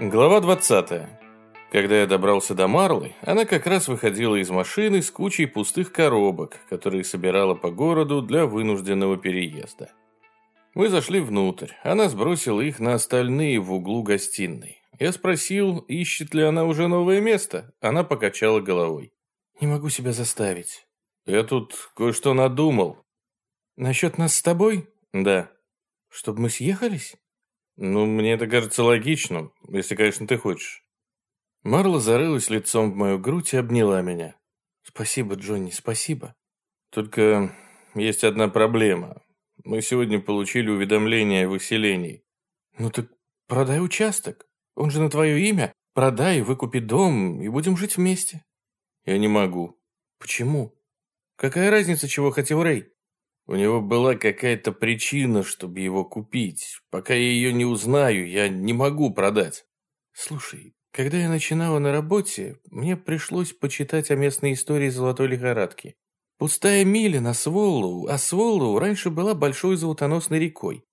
Глава 20. Когда я добрался до Марлы, она как раз выходила из машины с кучей пустых коробок, которые собирала по городу для вынужденного переезда. Мы зашли внутрь, она сбросила их на остальные в углу гостиной. Я спросил, ищет ли она уже новое место. Она покачала головой. «Не могу себя заставить». «Я тут кое-что надумал». «Насчет нас с тобой?» «Да». «Чтобы мы съехались?» «Ну, мне это кажется логичным, если, конечно, ты хочешь». Марла зарылась лицом в мою грудь и обняла меня. «Спасибо, Джонни, спасибо». «Только есть одна проблема. Мы сегодня получили уведомление о выселении». «Ну так продай участок. Он же на твое имя. Продай, выкупи дом, и будем жить вместе». «Я не могу». «Почему? Какая разница, чего хотел Рэй?» У него была какая-то причина, чтобы его купить. Пока я ее не узнаю, я не могу продать. Слушай, когда я начинала на работе, мне пришлось почитать о местной истории золотой лихорадки. Пустая миля на Своллоу, а Своллоу раньше была большой золотоносной рекой.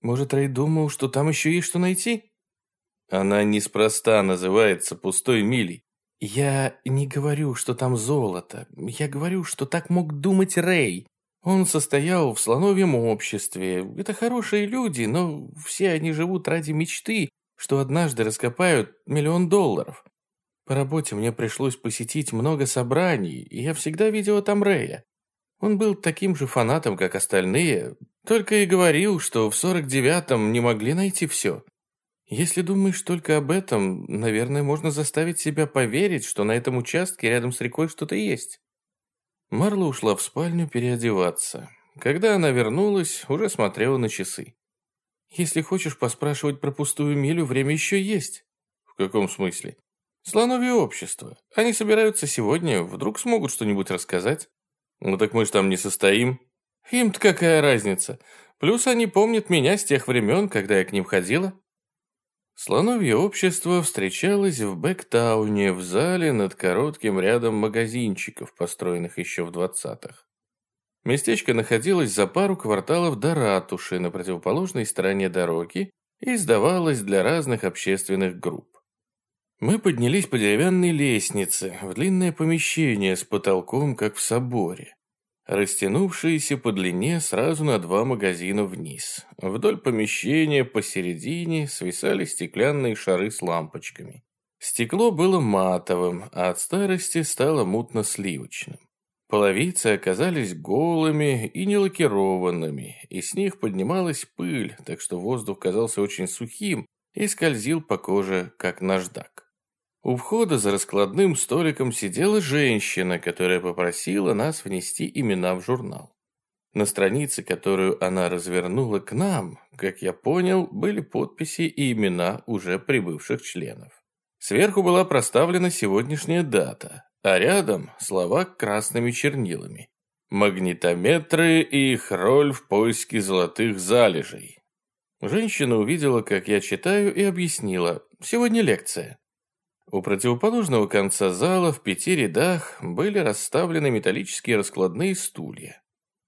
Может, Рэй думал, что там еще есть что найти? Она неспроста называется пустой милей. Я не говорю, что там золото. Я говорю, что так мог думать Рэй. Он состоял в слоновьем обществе. Это хорошие люди, но все они живут ради мечты, что однажды раскопают миллион долларов. По работе мне пришлось посетить много собраний, и я всегда видела там Рэя. Он был таким же фанатом, как остальные, только и говорил, что в 49-м не могли найти все. Если думаешь только об этом, наверное, можно заставить себя поверить, что на этом участке рядом с рекой что-то есть. Марла ушла в спальню переодеваться. Когда она вернулась, уже смотрела на часы. Если хочешь поспрашивать про пустую милю, время еще есть. В каком смысле? Слоновье общество. Они собираются сегодня, вдруг смогут что-нибудь рассказать. Ну так мы ж там не состоим. Им-то какая разница? Плюс они помнят меня с тех времен, когда я к ним ходила. Слоновье общество встречалось в Бэктауне, в зале над коротким рядом магазинчиков, построенных еще в двадцатых. Местечко находилось за пару кварталов до ратуши на противоположной стороне дороги и сдавалось для разных общественных групп. Мы поднялись по деревянной лестнице в длинное помещение с потолком, как в соборе, растянувшееся по длине сразу на два магазина вниз. Вдоль помещения посередине свисали стеклянные шары с лампочками. Стекло было матовым, а от старости стало мутно-сливочным. Половицы оказались голыми и нелакированными, и с них поднималась пыль, так что воздух казался очень сухим и скользил по коже, как наждак. У входа за раскладным столиком сидела женщина, которая попросила нас внести имена в журнал. На странице, которую она развернула к нам, как я понял, были подписи и имена уже прибывших членов. Сверху была проставлена сегодняшняя дата, а рядом слова красными чернилами. Магнитометры и их роль в поиске золотых залежей. Женщина увидела, как я читаю, и объяснила. Сегодня лекция. У противоположного конца зала в пяти рядах были расставлены металлические раскладные стулья.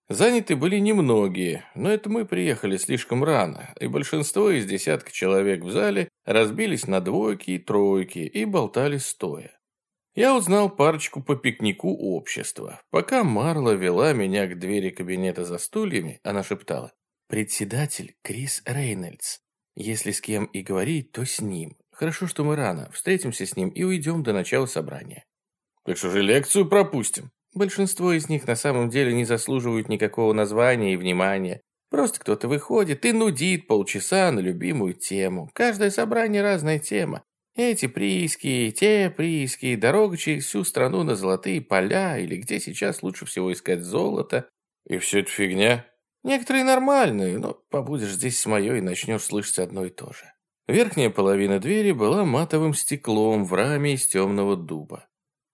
Заняты были немногие, но это мы приехали слишком рано, и большинство из десятка человек в зале разбились на двойки и тройки и болтали стоя. Я узнал парочку по пикнику общества. Пока Марла вела меня к двери кабинета за стульями, она шептала. «Председатель Крис Рейнольдс. Если с кем и говорить, то с ним. Хорошо, что мы рано. Встретимся с ним и уйдем до начала собрания». «Так что же лекцию пропустим?» Большинство из них на самом деле не заслуживают никакого названия и внимания. Просто кто-то выходит и нудит полчаса на любимую тему. Каждое собрание разная тема. Эти прииски, те прииски, дорога через всю страну на золотые поля, или где сейчас лучше всего искать золото. И все это фигня? Некоторые нормальные, но побудешь здесь с моей и начнешь слышать одно и то же. Верхняя половина двери была матовым стеклом в раме из темного дуба.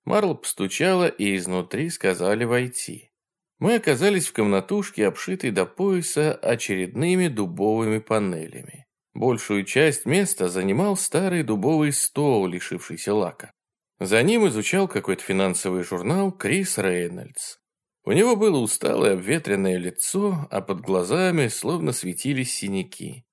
Марл постучала, и изнутри сказали войти. Мы оказались в комнатушке, обшитой до пояса очередными дубовыми панелями. Большую часть места занимал старый дубовый стол, лишившийся лака. За ним изучал какой-то финансовый журнал Крис Рейнольдс. У него было усталое обветренное лицо, а под глазами словно светились синяки.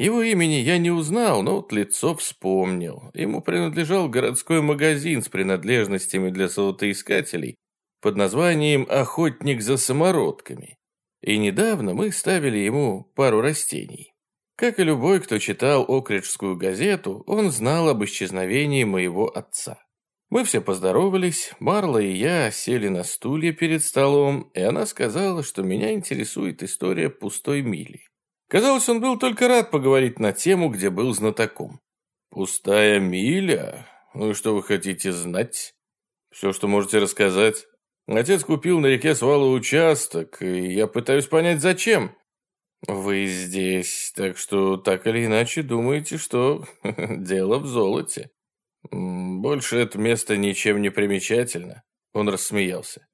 Его имени я не узнал, но вот лицо вспомнил. Ему принадлежал городской магазин с принадлежностями для золотоискателей под названием «Охотник за самородками». И недавно мы ставили ему пару растений. Как и любой, кто читал Окриджскую газету, он знал об исчезновении моего отца. Мы все поздоровались, Марла и я сели на стулья перед столом, и она сказала, что меня интересует история пустой мили. Казалось, он был только рад поговорить на тему, где был знатоком. «Пустая миля? Ну и что вы хотите знать? Все, что можете рассказать. Отец купил на реке Свала участок, и я пытаюсь понять, зачем. Вы здесь, так что так или иначе думаете, что дело в золоте. Больше это место ничем не примечательно. Он рассмеялся.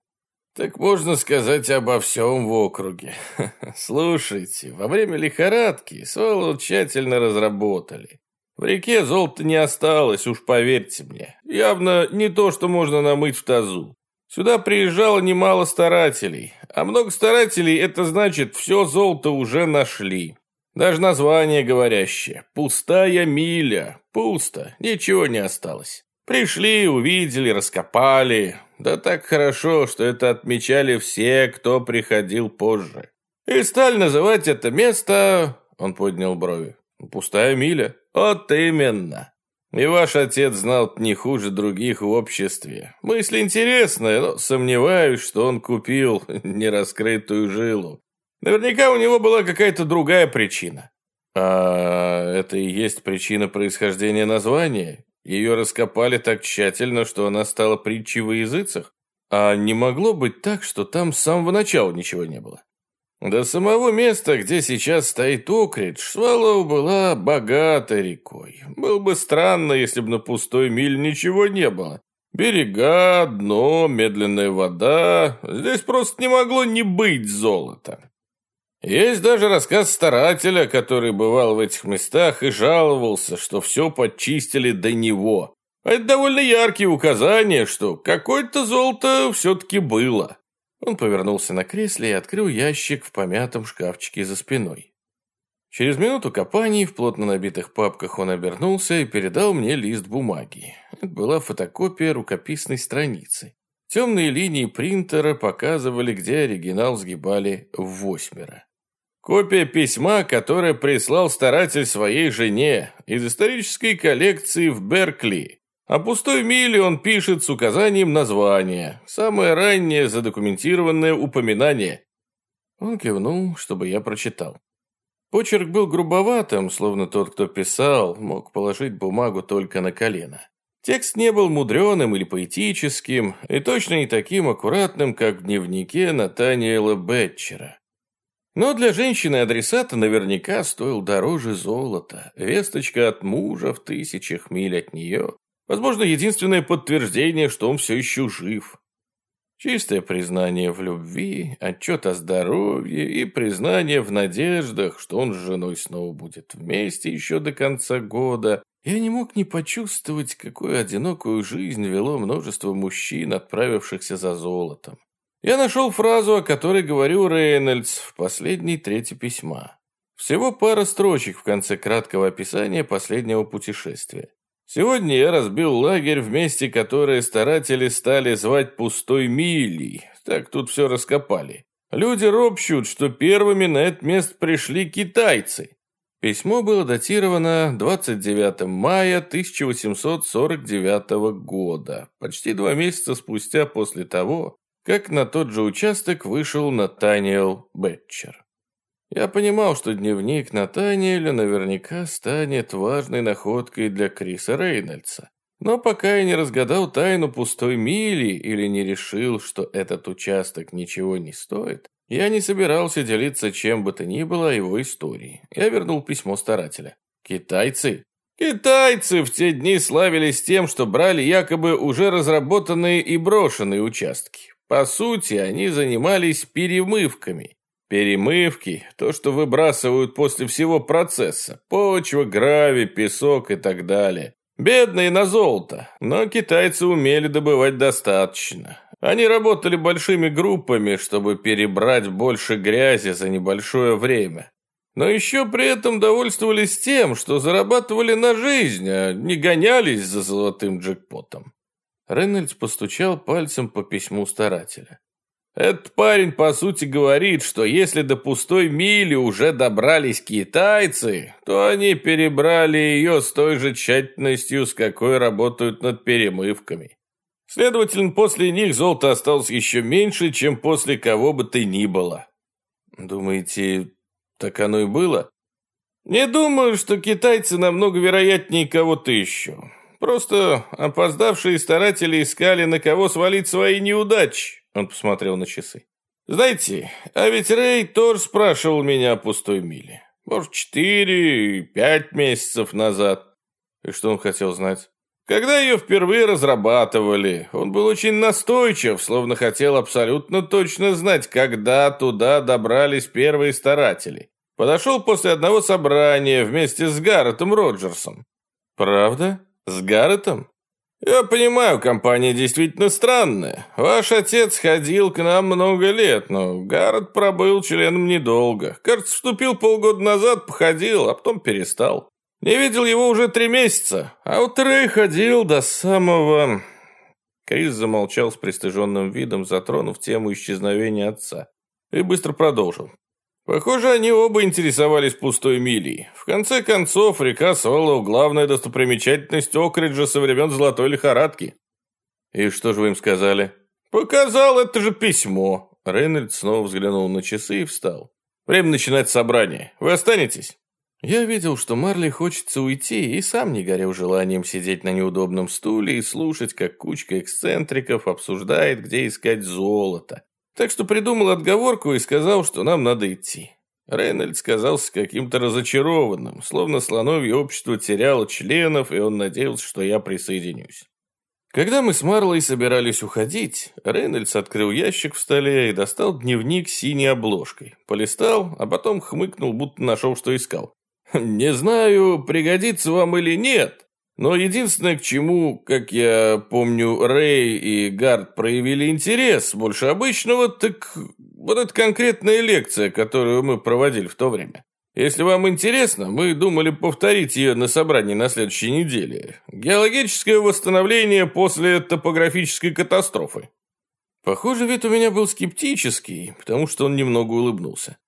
Так можно сказать обо всем в округе. Слушайте, во время лихорадки Соло тщательно разработали. В реке золота не осталось, уж поверьте мне. Явно не то, что можно намыть в тазу. Сюда приезжало немало старателей, а много старателей – это значит, все золото уже нашли. Даже название говорящее – «Пустая миля». Пусто, ничего не осталось. Пришли, увидели, раскопали. Да так хорошо, что это отмечали все, кто приходил позже. И стали называть это место... Он поднял брови. Пустая миля. Вот именно. И ваш отец знал не хуже других в обществе. Мысль интересная, но сомневаюсь, что он купил нераскрытую жилу. Наверняка у него была какая-то другая причина. А это и есть причина происхождения названия? Ее раскопали так тщательно, что она стала притчей во языцах. А не могло быть так, что там с самого начала ничего не было. До самого места, где сейчас стоит Окридж, Свалоу была богатой рекой. Было бы странно, если бы на пустой миль ничего не было. Берега, дно, медленная вода. Здесь просто не могло не быть золота. Есть даже рассказ старателя, который бывал в этих местах и жаловался, что все подчистили до него. Это довольно яркие указания, что какое-то золото все-таки было. Он повернулся на кресле и открыл ящик в помятом шкафчике за спиной. Через минуту копаний в плотно набитых папках он обернулся и передал мне лист бумаги. Это была фотокопия рукописной страницы. Темные линии принтера показывали, где оригинал сгибали в восьмеро. Копия письма, которое прислал старатель своей жене из исторической коллекции в Беркли. О пустой миле он пишет с указанием названия. Самое раннее задокументированное упоминание. Он кивнул, чтобы я прочитал. Почерк был грубоватым, словно тот, кто писал, мог положить бумагу только на колено. Текст не был мудреным или поэтическим, и точно не таким аккуратным, как в дневнике Натаниэла Бетчера. Но для женщины-адресата наверняка стоил дороже золота. Весточка от мужа в тысячах миль от нее. Возможно, единственное подтверждение, что он все еще жив. Чистое признание в любви, отчет о здоровье и признание в надеждах, что он с женой снова будет вместе еще до конца года. Я не мог не почувствовать, какую одинокую жизнь вело множество мужчин, отправившихся за золотом. Я нашел фразу, о которой говорил Рейнольдс в последней трети письма. Всего пара строчек в конце краткого описания последнего путешествия. Сегодня я разбил лагерь в месте, которое старатели стали звать пустой милей. Так тут все раскопали. Люди ропщут, что первыми на это место пришли китайцы. Письмо было датировано 29 мая 1849 года, почти два месяца спустя после того, как на тот же участок вышел Натаниэл Бетчер. Я понимал, что дневник Натаниэля наверняка станет важной находкой для Криса Рейнольдса. Но пока я не разгадал тайну пустой мили или не решил, что этот участок ничего не стоит, я не собирался делиться чем бы то ни было его историей. Я вернул письмо старателя. «Китайцы?» Китайцы в те дни славились тем, что брали якобы уже разработанные и брошенные участки. По сути, они занимались перемывками. Перемывки – то, что выбрасывают после всего процесса. Почва, гравий, песок и так далее. Бедные на золото, но китайцы умели добывать достаточно. Они работали большими группами, чтобы перебрать больше грязи за небольшое время. но еще при этом довольствовались тем, что зарабатывали на жизнь, а не гонялись за золотым джекпотом. Рейнольдс постучал пальцем по письму старателя. Этот парень, по сути, говорит, что если до пустой мили уже добрались китайцы, то они перебрали ее с той же тщательностью, с какой работают над перемывками. Следовательно, после них золота осталось еще меньше, чем после кого бы ты ни было. Думаете, так оно и было? Не думаю, что китайцы намного вероятнее кого-то еще. Просто опоздавшие старатели искали, на кого свалить свои неудачи. Он посмотрел на часы. «Знаете, а ведь Рэй тоже спрашивал меня о пустой миле. Может, четыре, пять месяцев назад. И что он хотел знать? Когда ее впервые разрабатывали, он был очень настойчив, словно хотел абсолютно точно знать, когда туда добрались первые старатели. Подошел после одного собрания вместе с Гарретом Роджерсом. Правда? С Гарретом? «Я понимаю, компания действительно странная. Ваш отец ходил к нам много лет, но Гаррет пробыл членом недолго. Кажется, вступил полгода назад, походил, а потом перестал. Не видел его уже три месяца, а вот Рэй ходил до самого...» Крис замолчал с пристыженным видом, затронув тему исчезновения отца, и быстро продолжил. Похоже, они оба интересовались пустой милей. В конце концов, река Солоу – главная достопримечательность Окриджа со времен Золотой лихорадки. И что же вы им сказали? Показал это же письмо. Рейнольд снова взглянул на часы и встал. Время начинать собрание. Вы останетесь? Я видел, что Марли хочется уйти, и сам не горел желанием сидеть на неудобном стуле и слушать, как кучка эксцентриков обсуждает, где искать золото. Так что придумал отговорку и сказал, что нам надо идти. Рейнольд сказался каким-то разочарованным, словно слоновье общество теряло членов, и он надеялся, что я присоединюсь. Когда мы с Марлой собирались уходить, Рейнольдс открыл ящик в столе и достал дневник с синей обложкой. Полистал, а потом хмыкнул, будто нашел, что искал. «Не знаю, пригодится вам или нет, но единственное, к чему, как я помню, Рэй и Гард проявили интерес больше обычного, так вот эта конкретная лекция, которую мы проводили в то время. Если вам интересно, мы думали повторить ее на собрании на следующей неделе. Геологическое восстановление после топографической катастрофы. Похоже, вид у меня был скептический, потому что он немного улыбнулся.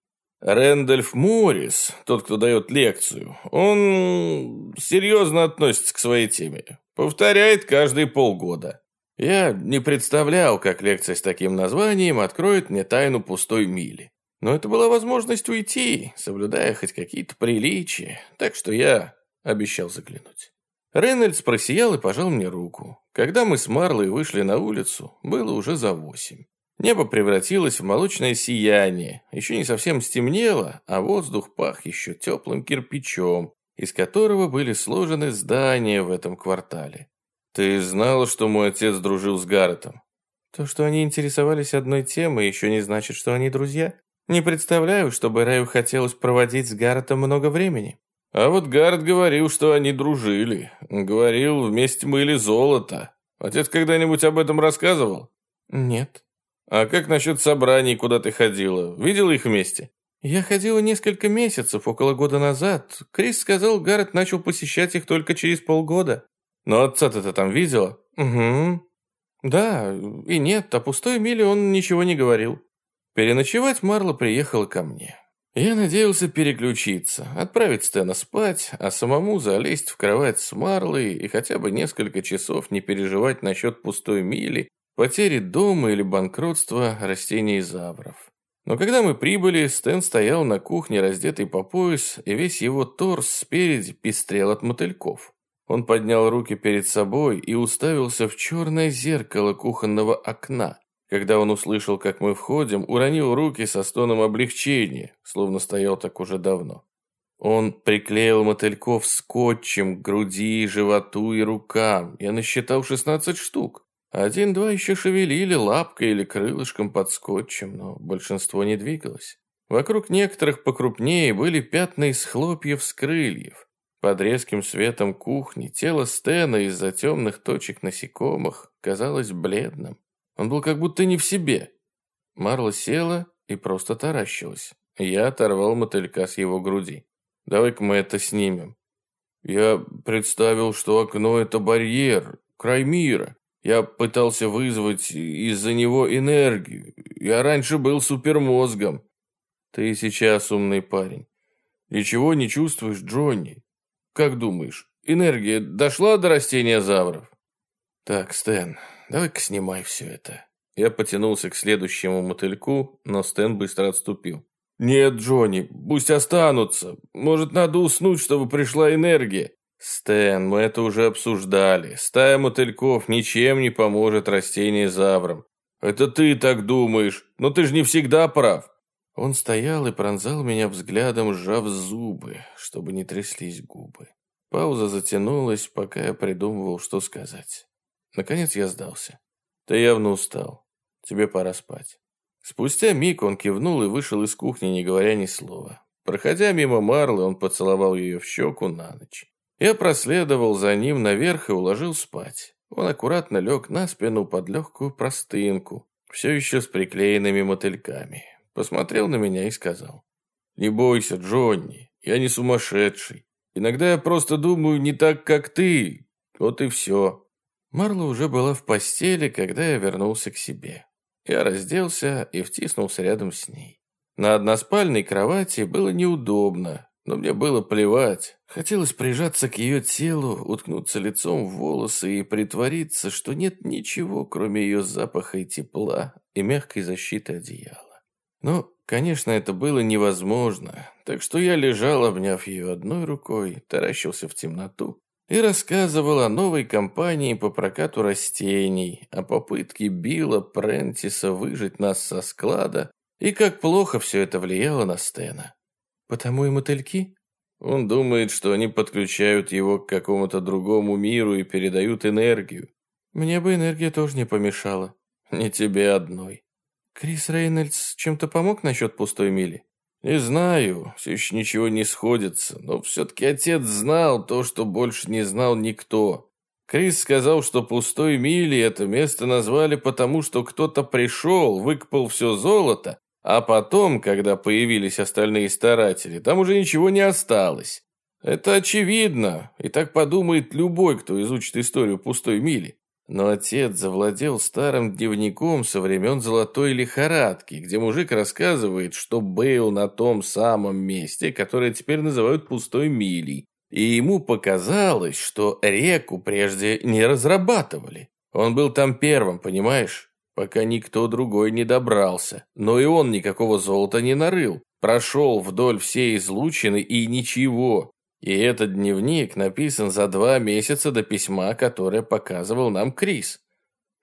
Рэндольф Моррис, тот, кто дает лекцию, он серьезно относится к своей теме. Повторяет каждые полгода. Я не представлял, как лекция с таким названием откроет мне тайну пустой мили. Но это была возможность уйти, соблюдая хоть какие-то приличия, так что я обещал заглянуть. Рейнольдс просиял и пожал мне руку. Когда мы с Марлой вышли на улицу, было уже за восемь. Небо превратилось в молочное сияние, еще не совсем стемнело, а воздух пах еще теплым кирпичом, из которого были сложены здания в этом квартале. Ты знала, что мой отец дружил с Гарретом? То, что они интересовались одной темой, еще не значит, что они друзья. Не представляю, чтобы Рэю хотелось проводить с Гарретом много времени. А вот Гаррет говорил, что они дружили. Говорил, вместе мыли золото. Отец когда-нибудь об этом рассказывал? Нет. «А как насчет собраний, куда ты ходила? Видела их вместе?» «Я ходила несколько месяцев, около года назад. Крис сказал, Гаррет начал посещать их только через полгода». «Но отца-то ты там видела?» «Угу. Да, и нет, о пустой миле он ничего не говорил». Переночевать Марла приехала ко мне. Я надеялся переключиться, отправить Стэна спать, а самому залезть в кровать с Марлой и хотя бы несколько часов не переживать насчет пустой мили потери дома или банкротства растений завров. Но когда мы прибыли, Стэн стоял на кухне, раздетый по пояс, и весь его торс спереди пестрел от мотыльков. Он поднял руки перед собой и уставился в черное зеркало кухонного окна. Когда он услышал, как мы входим, уронил руки со стоном облегчения, словно стоял так уже давно. Он приклеил мотыльков скотчем к груди, животу и рукам. Я насчитал 16 штук. Один-два еще шевелили лапкой или крылышком под скотчем, но большинство не двигалось. Вокруг некоторых покрупнее были пятна из хлопьев с крыльев. Под резким светом кухни тело Стена из-за темных точек насекомых казалось бледным. Он был как будто не в себе. Марла села и просто таращилась. Я оторвал мотылька с его груди. Давай-ка мы это снимем. Я представил, что окно — это барьер, край мира. Я пытался вызвать из-за него энергию. Я раньше был супермозгом. Ты сейчас умный парень. Ничего не чувствуешь, Джонни? Как думаешь, энергия дошла до растения завров? Так, Стэн, давай-ка снимай все это. Я потянулся к следующему мотыльку, но Стэн быстро отступил. «Нет, Джонни, пусть останутся. Может, надо уснуть, чтобы пришла энергия». «Стэн, мы это уже обсуждали. Стая мотыльков ничем не поможет растениезаврам». «Это ты так думаешь, но ты же не всегда прав». Он стоял и пронзал меня взглядом, сжав зубы, чтобы не тряслись губы. Пауза затянулась, пока я придумывал, что сказать. Наконец я сдался. «Ты явно устал. Тебе пора спать». Спустя миг он кивнул и вышел из кухни, не говоря ни слова. Проходя мимо Марлы, он поцеловал ее в щеку на ночь. Я проследовал за ним наверх и уложил спать. Он аккуратно лег на спину под легкую простынку, все еще с приклеенными мотыльками. Посмотрел на меня и сказал. «Не бойся, Джонни, я не сумасшедший. Иногда я просто думаю не так, как ты. Вот и все». Марла уже была в постели, когда я вернулся к себе. Я разделся и втиснулся рядом с ней. На односпальной кровати было неудобно, но мне было плевать. Хотелось прижаться к ее телу, уткнуться лицом в волосы и притвориться, что нет ничего, кроме ее запаха и тепла и мягкой защиты одеяла. Но, конечно, это было невозможно, так что я лежал, обняв ее одной рукой, таращился в темноту и рассказывал о новой компании по прокату растений, о попытке Билла Прентиса выжить нас со склада и как плохо все это влияло на Стена. «Потому и мотыльки?» Он думает, что они подключают его к какому-то другому миру и передают энергию. Мне бы энергия тоже не помешала. Не тебе одной. Крис Рейнольдс чем-то помог насчет пустой мили? Не знаю, все еще ничего не сходится, но все-таки отец знал то, что больше не знал никто. Крис сказал, что пустой мили это место назвали потому, что кто-то пришел, выкопал все золото, а потом, когда появились остальные старатели, там уже ничего не осталось. Это очевидно, и так подумает любой, кто изучит историю пустой мили. Но отец завладел старым дневником со времен золотой лихорадки, где мужик рассказывает, что был на том самом месте, которое теперь называют пустой милей. И ему показалось, что реку прежде не разрабатывали. Он был там первым, понимаешь? Пока никто другой не добрался. Но и он никакого золота не нарыл. Прошел вдоль всей излучины и ничего. И этот дневник написан за два месяца до письма, которое показывал нам Крис.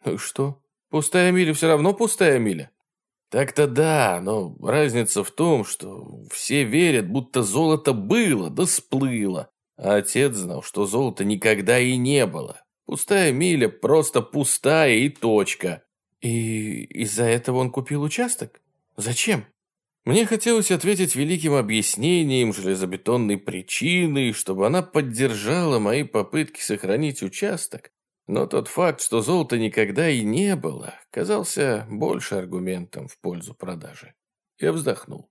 Ну и что? Пустая миля все равно пустая миля? Так-то да, но разница в том, что все верят, будто золото было, да сплыло. А отец знал, что золота никогда и не было. Пустая миля просто пустая и точка. И из-за этого он купил участок? Зачем? Мне хотелось ответить великим объяснением железобетонной причины, чтобы она поддержала мои попытки сохранить участок, но тот факт, что золота никогда и не было, казался больше аргументом в пользу продажи. Я вздохнул.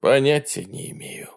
Понятия не имею.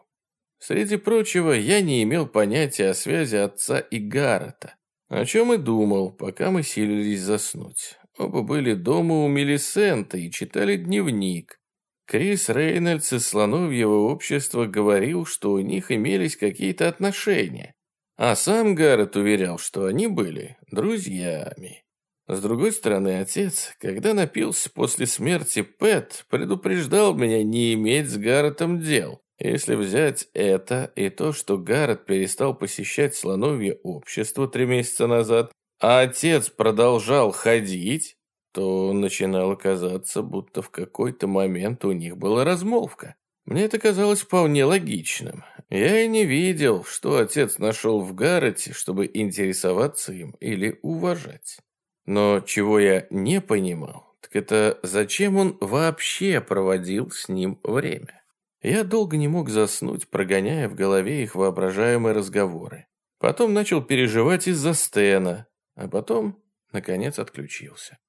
Среди прочего, я не имел понятия о связи отца и Гаррета, о чем и думал, пока мы силились заснуть. Оба были дома у Мелисента и читали дневник. Крис Рейнольдс из Слоновьего общества говорил, что у них имелись какие-то отношения, а сам Гаррет уверял, что они были друзьями. С другой стороны, отец, когда напился после смерти Пэт, предупреждал меня не иметь с Гарретом дел. Если взять это и то, что Гаррет перестал посещать слоновье общество три месяца назад, а отец продолжал ходить, то начинало казаться, будто в какой-то момент у них была размолвка. Мне это казалось вполне логичным. Я и не видел, что отец нашел в Гаррете, чтобы интересоваться им или уважать. Но чего я не понимал, так это зачем он вообще проводил с ним время. Я долго не мог заснуть, прогоняя в голове их воображаемые разговоры. Потом начал переживать из-за Стена, а потом, наконец, отключился.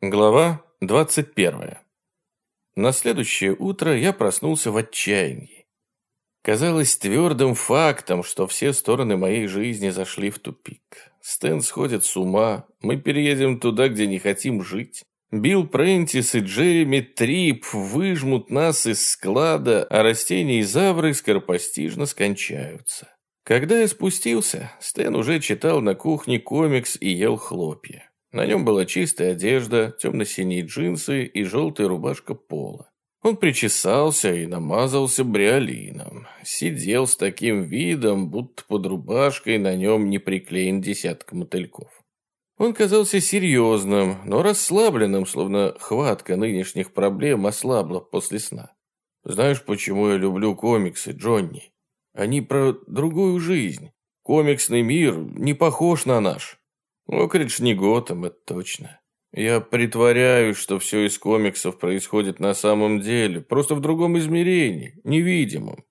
Глава 21. На следующее утро я проснулся в отчаянии. Казалось твердым фактом, что все стороны моей жизни зашли в тупик. Стэн сходит с ума, мы переедем туда, где не хотим жить. Билл Прентис и Джереми Трип выжмут нас из склада, а растения и завры скоропостижно скончаются. Когда я спустился, Стэн уже читал на кухне комикс и ел хлопья. На нем была чистая одежда, темно-синие джинсы и желтая рубашка пола. Он причесался и намазался бриолином. Сидел с таким видом, будто под рубашкой на нем не приклеен десяток мотыльков. Он казался серьезным, но расслабленным, словно хватка нынешних проблем ослабла после сна. «Знаешь, почему я люблю комиксы, Джонни?» Они про другую жизнь. Комиксный мир не похож на наш. Окридж не Готэм, это точно. Я притворяюсь, что все из комиксов происходит на самом деле, просто в другом измерении, невидимом.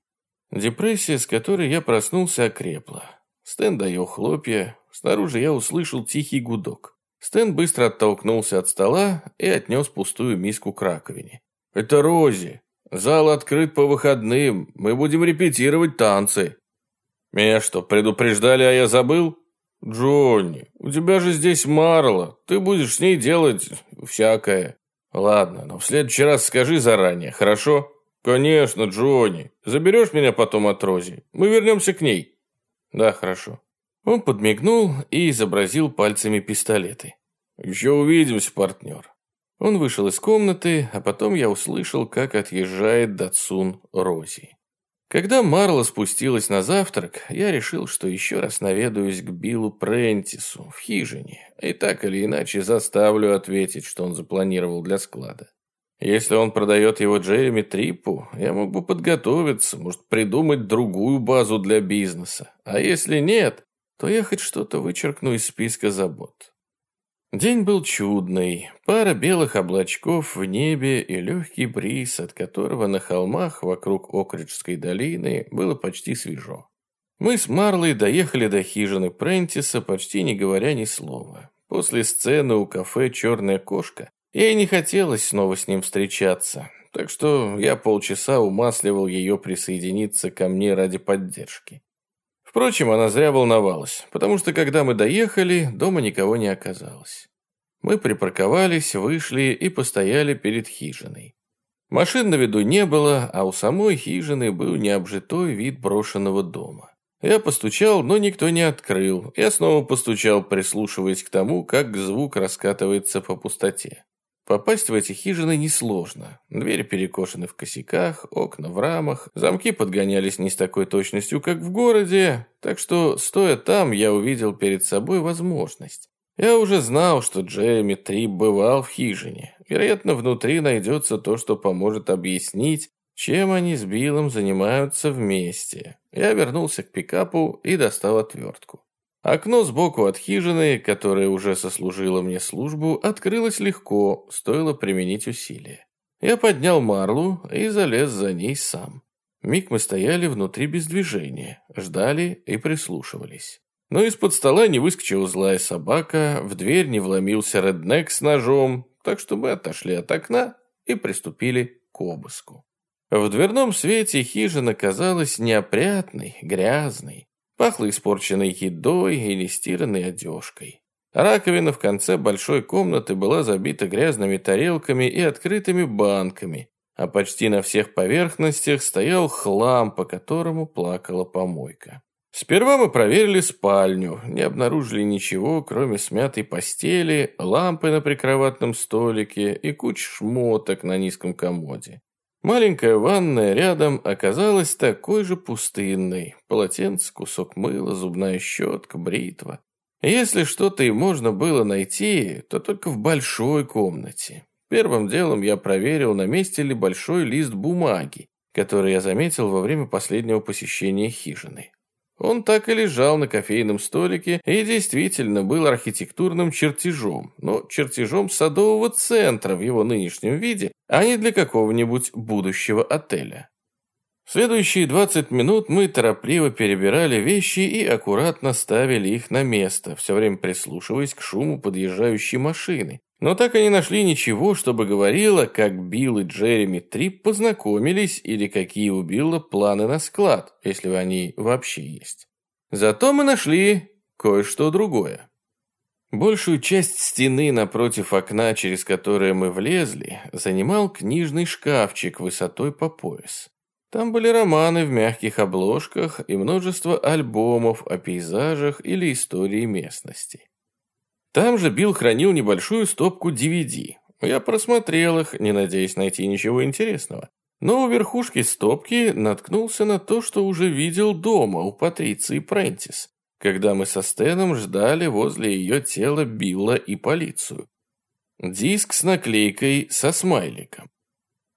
Депрессия, с которой я проснулся, окрепла. Стэн доел хлопья, снаружи я услышал тихий гудок. Стэн быстро оттолкнулся от стола и отнес пустую миску к раковине. «Это Рози. Зал открыт по выходным. Мы будем репетировать танцы. Меня что, предупреждали, а я забыл? Джонни, у тебя же здесь Марла. Ты будешь с ней делать всякое. Ладно, но в следующий раз скажи заранее, хорошо? Конечно, Джонни. Заберешь меня потом от Рози? Мы вернемся к ней. Да, хорошо. Он подмигнул и изобразил пальцами пистолеты. Еще увидимся, партнер. Он вышел из комнаты, а потом я услышал, как отъезжает Датсун Рози. Когда Марла спустилась на завтрак, я решил, что еще раз наведаюсь к Биллу Прентису в хижине и так или иначе заставлю ответить, что он запланировал для склада. Если он продает его Джереми Трипу, я мог бы подготовиться, может, придумать другую базу для бизнеса. А если нет, то я хоть что-то вычеркну из списка забот. День был чудный. Пара белых облачков в небе и легкий бриз, от которого на холмах вокруг Окриджской долины было почти свежо. Мы с Марлой доехали до хижины Прентиса, почти не говоря ни слова. После сцены у кафе «Черная кошка» ей не хотелось снова с ним встречаться, так что я полчаса умасливал ее присоединиться ко мне ради поддержки. Впрочем, она зря волновалась, потому что когда мы доехали, дома никого не оказалось. Мы припарковались, вышли и постояли перед хижиной. Машин на виду не было, а у самой хижины был необжитой вид брошенного дома. Я постучал, но никто не открыл. Я снова постучал, прислушиваясь к тому, как звук раскатывается по пустоте. Попасть в эти хижины несложно. Двери перекошены в косяках, окна в рамах, замки подгонялись не с такой точностью, как в городе, так что, стоя там, я увидел перед собой возможность. Я уже знал, что Джереми Трип бывал в хижине. Вероятно, внутри найдется то, что поможет объяснить, чем они с Биллом занимаются вместе. Я вернулся к пикапу и достал отвертку. Окно сбоку от хижины, которое уже сослужило мне службу, открылось легко, стоило применить усилия. Я поднял марлу и залез за ней сам. Миг мы стояли внутри без движения, ждали и прислушивались. Но из-под стола не выскочила злая собака, в дверь не вломился реднек с ножом, так что мы отошли от окна и приступили к обыску. В дверном свете хижина казалась неопрятной, грязной. Пахло испорченной едой и нестиранной одежкой. Раковина в конце большой комнаты была забита грязными тарелками и открытыми банками, а почти на всех поверхностях стоял хлам, по которому плакала помойка. Сперва мы проверили спальню, не обнаружили ничего, кроме смятой постели, лампы на прикроватном столике и куч шмоток на низком комоде. Маленькая ванная рядом оказалась такой же пустынной. Полотенце, кусок мыла, зубная щетка, бритва. Если что-то и можно было найти, то только в большой комнате. Первым делом я проверил, на месте ли большой лист бумаги, который я заметил во время последнего посещения хижины. Он так и лежал на кофейном столике и действительно был архитектурным чертежом, но чертежом садового центра в его нынешнем виде, а не для какого-нибудь будущего отеля. Следующие 20 минут мы торопливо перебирали вещи и аккуратно ставили их на место, все время прислушиваясь к шуму подъезжающей машины. Но так и не нашли ничего, чтобы говорило, как Билл и Джереми Трип познакомились или какие у Билла планы на склад, если они вообще есть. Зато мы нашли кое-что другое. Большую часть стены напротив окна, через которое мы влезли, занимал книжный шкафчик высотой по пояс. Там были романы в мягких обложках и множество альбомов о пейзажах или истории местности. Там же Билл хранил небольшую стопку DVD. Я просмотрел их, не надеясь найти ничего интересного. Но у верхушки стопки наткнулся на то, что уже видел дома у Патриции Прентис когда мы со Стэном ждали возле ее тела Билла и полицию. Диск с наклейкой со смайликом.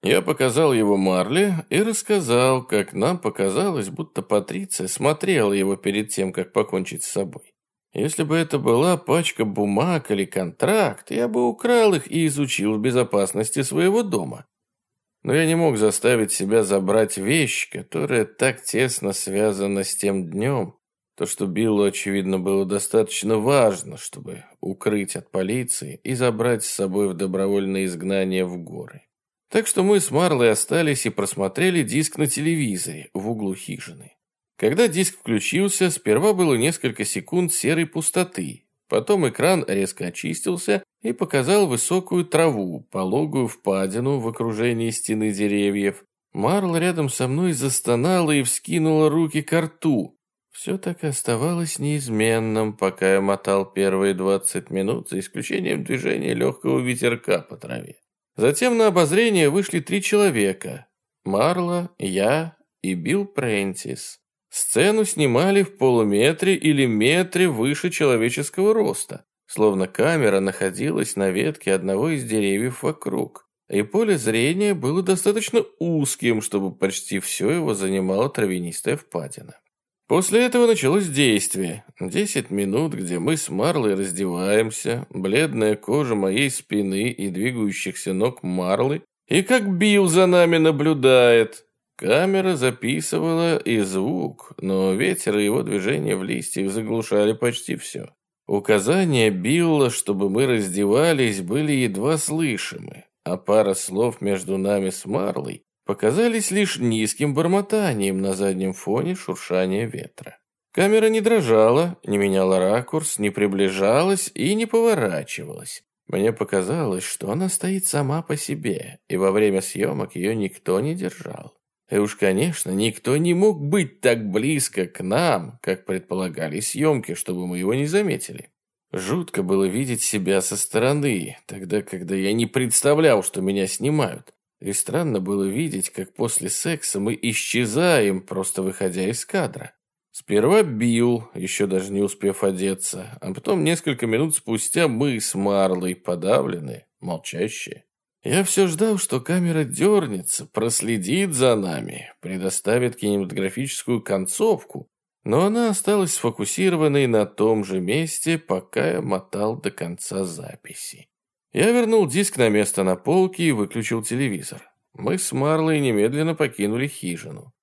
Я показал его Марли и рассказал, как нам показалось, будто Патриция смотрела его перед тем, как покончить с собой. Если бы это была пачка бумаг или контракт, я бы украл их и изучил в безопасности своего дома. Но я не мог заставить себя забрать вещь, которая так тесно связана с тем днем, то, что Биллу, очевидно, было достаточно важно, чтобы укрыть от полиции и забрать с собой в добровольное изгнание в горы. Так что мы с Марлой остались и просмотрели диск на телевизоре в углу хижины. Когда диск включился, сперва было несколько секунд серой пустоты, потом экран резко очистился и показал высокую траву, пологую впадину в окружении стены деревьев. Марла рядом со мной застонала и вскинула руки к рту, все так и оставалось неизменным, пока я мотал первые 20 минут, за исключением движения легкого ветерка по траве. Затем на обозрение вышли три человека. Марла, я и Билл Прентис. Сцену снимали в полуметре или метре выше человеческого роста, словно камера находилась на ветке одного из деревьев вокруг. И поле зрения было достаточно узким, чтобы почти все его занимала травянистая впадина. После этого началось действие. Десять минут, где мы с Марлой раздеваемся, бледная кожа моей спины и двигающихся ног Марлы, и как Билл за нами наблюдает. Камера записывала и звук, но ветер и его движения в листьях заглушали почти все. Указания Билла, чтобы мы раздевались, были едва слышимы, а пара слов между нами с Марлой показались лишь низким бормотанием на заднем фоне шуршания ветра. Камера не дрожала, не меняла ракурс, не приближалась и не поворачивалась. Мне показалось, что она стоит сама по себе, и во время съемок ее никто не держал. И уж, конечно, никто не мог быть так близко к нам, как предполагали съемки, чтобы мы его не заметили. Жутко было видеть себя со стороны, тогда, когда я не представлял, что меня снимают. И странно было видеть, как после секса мы исчезаем, просто выходя из кадра. Сперва бил, еще даже не успев одеться, а потом несколько минут спустя мы с Марлой подавленные, молчащие. Я все ждал, что камера дернется, проследит за нами, предоставит кинематографическую концовку, но она осталась сфокусированной на том же месте, пока я мотал до конца записи. Я вернул диск на место на полке и выключил телевизор. Мы с Марлой немедленно покинули хижину.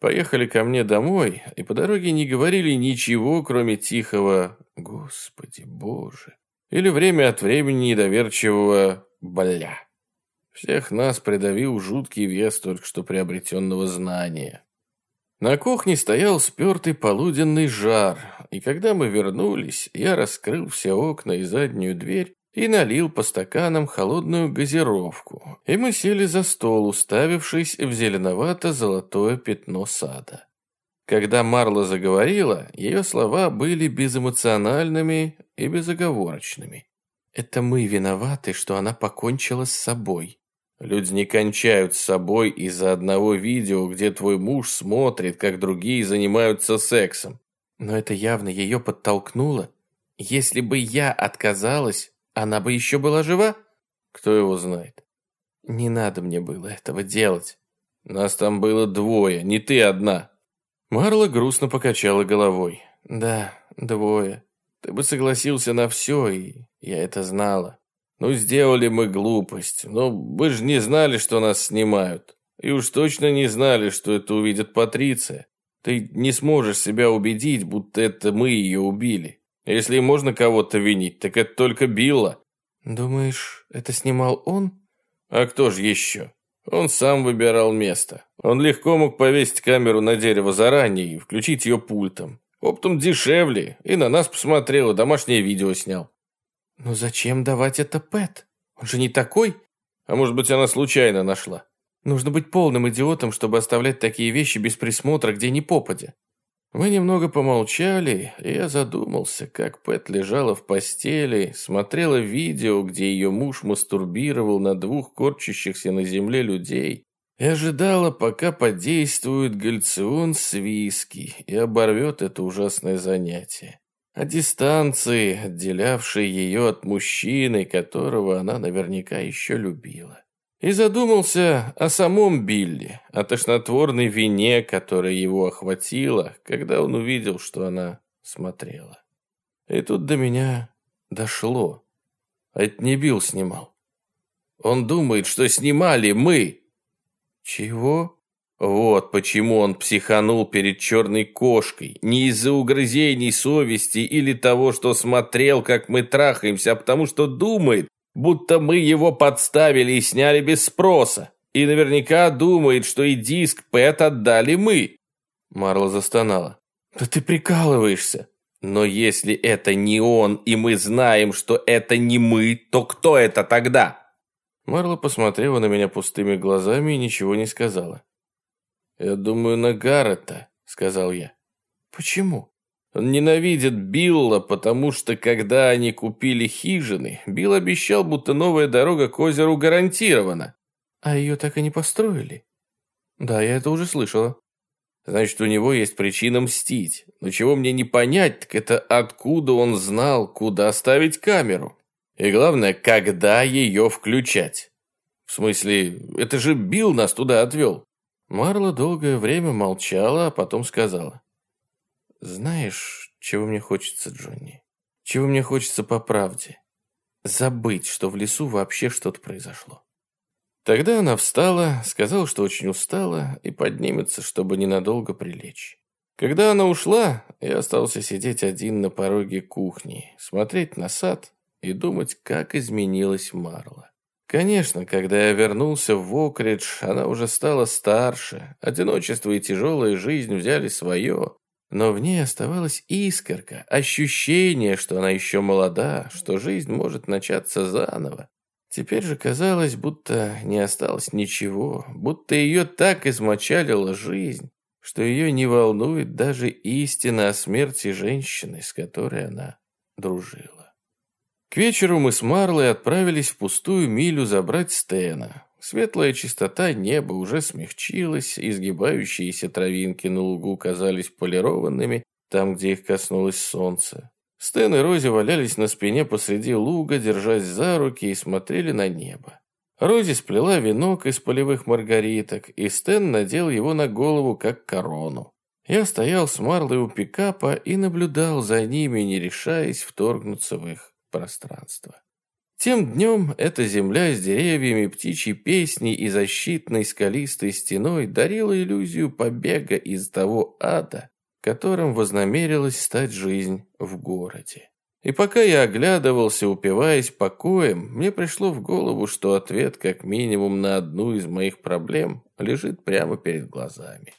Поехали ко мне домой, и по дороге не говорили ничего, кроме тихого «Господи Боже!» или время от времени недоверчивого «Бля!». Всех нас придавил жуткий вес только что приобретенного знания. На кухне стоял спертый полуденный жар, и когда мы вернулись, я раскрыл все окна и заднюю дверь и налил по стаканам холодную газировку, и мы сели за стол, уставившись в зеленовато-золотое пятно сада. Когда Марла заговорила, ее слова были безэмоциональными и безоговорочными. «Это мы виноваты, что она покончила с собой». Люди не кончают с собой из-за одного видео, где твой муж смотрит, как другие занимаются сексом. Но это явно ее подтолкнуло. Если бы я отказалась, она бы еще была жива? Кто его знает? Не надо мне было этого делать. Нас там было двое, не ты одна. Марла грустно покачала головой. Да, двое. Ты бы согласился на все, и я это знала. Ну, сделали мы глупость, но вы же не знали, что нас снимают. И уж точно не знали, что это увидит Патриция. Ты не сможешь себя убедить, будто это мы ее убили. Если можно кого-то винить, так это только Билла. Думаешь, это снимал он? А кто же еще? Он сам выбирал место. Он легко мог повесить камеру на дерево заранее и включить ее пультом. Оптом дешевле, и на нас посмотрел, и домашнее видео снял. Но зачем давать это Пэт? Он же не такой. А может быть, она случайно нашла. Нужно быть полным идиотом, чтобы оставлять такие вещи без присмотра, где ни попадя. Мы немного помолчали, и я задумался, как Пэт лежала в постели, смотрела видео, где ее муж мастурбировал на двух корчащихся на земле людей, и ожидала, пока подействует гальцион с виски и оборвет это ужасное занятие. О дистанции, отделявшей ее от мужчины, которого она наверняка еще любила и задумался о самом Билли, о тошнотворной вине, которая его охватила, когда он увидел, что она смотрела. И тут до меня дошло. Это не Билл снимал. Он думает, что снимали мы. Чего? Вот почему он психанул перед черной кошкой. Не из-за угрызений совести или того, что смотрел, как мы трахаемся, а потому что думает, будто мы его подставили и сняли без спроса. И наверняка думает, что и диск Пэт отдали мы. Марла застонала. Да ты прикалываешься. Но если это не он, и мы знаем, что это не мы, то кто это тогда? Марла посмотрела на меня пустыми глазами и ничего не сказала. «Я думаю, на Гаррета», — сказал я. «Почему?» Он ненавидит Билла, потому что, когда они купили хижины, Билл обещал, будто новая дорога к озеру гарантирована. А ее так и не построили? Да, я это уже слышала. Значит, у него есть причина мстить. Но чего мне не понять, так это откуда он знал, куда ставить камеру. И главное, когда ее включать. В смысле, это же Билл нас туда отвел. Марла долгое время молчала, а потом сказала. Знаешь, чего мне хочется, Джонни? Чего мне хочется по правде? Забыть, что в лесу вообще что-то произошло. Тогда она встала, сказала, что очень устала и поднимется, чтобы ненадолго прилечь. Когда она ушла, я остался сидеть один на пороге кухни, смотреть на сад и думать, как изменилась Марла. Конечно, когда я вернулся в Окридж, она уже стала старше, одиночество и тяжелая жизнь взяли свое, но в ней оставалась искорка, ощущение, что она еще молода, что жизнь может начаться заново. Теперь же казалось, будто не осталось ничего, будто ее так измочалила жизнь, что ее не волнует даже истина о смерти женщины, с которой она дружила. К вечеру мы с Марлой отправились в пустую милю забрать Стена. Светлая чистота неба уже смягчилась, изгибающиеся травинки на лугу казались полированными, там, где их коснулось солнце. Стэн и Рози валялись на спине посреди луга, держась за руки и смотрели на небо. Рози сплела венок из полевых маргариток, и Стэн надел его на голову, как корону. Я стоял с Марлой у пикапа и наблюдал за ними, не решаясь вторгнуться в их пространство. Тем днем эта земля с деревьями, птичьей песней и защитной скалистой стеной дарила иллюзию побега из того ада, которым вознамерилась стать жизнь в городе. И пока я оглядывался, упиваясь покоем, мне пришло в голову, что ответ как минимум на одну из моих проблем лежит прямо перед глазами.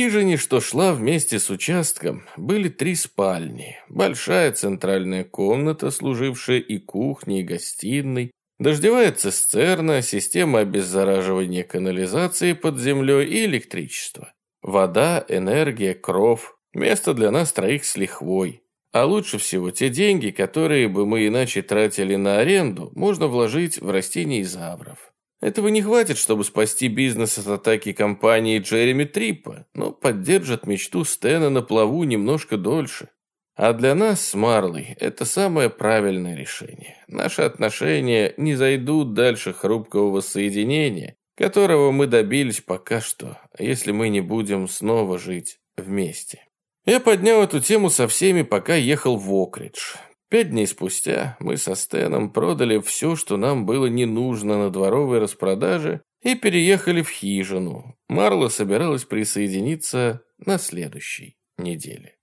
Хижине, что шла вместе с участком, были три спальни. Большая центральная комната, служившая и кухней, и гостиной, дождевая цистерна, система обеззараживания канализации под землей и электричество. Вода, энергия, кров. Место для нас троих с лихвой. А лучше всего те деньги, которые бы мы иначе тратили на аренду, можно вложить в растения завров. Этого не хватит, чтобы спасти бизнес от атаки компании Джереми Триппа, но поддержат мечту Стэна на плаву немножко дольше. А для нас с Марлой это самое правильное решение. Наши отношения не зайдут дальше хрупкого воссоединения, которого мы добились пока что, если мы не будем снова жить вместе. Я поднял эту тему со всеми, пока ехал в Окридж. Пять дней спустя мы со Стеном продали все, что нам было не нужно на дворовой распродаже, и переехали в хижину. Марла собиралась присоединиться на следующей неделе.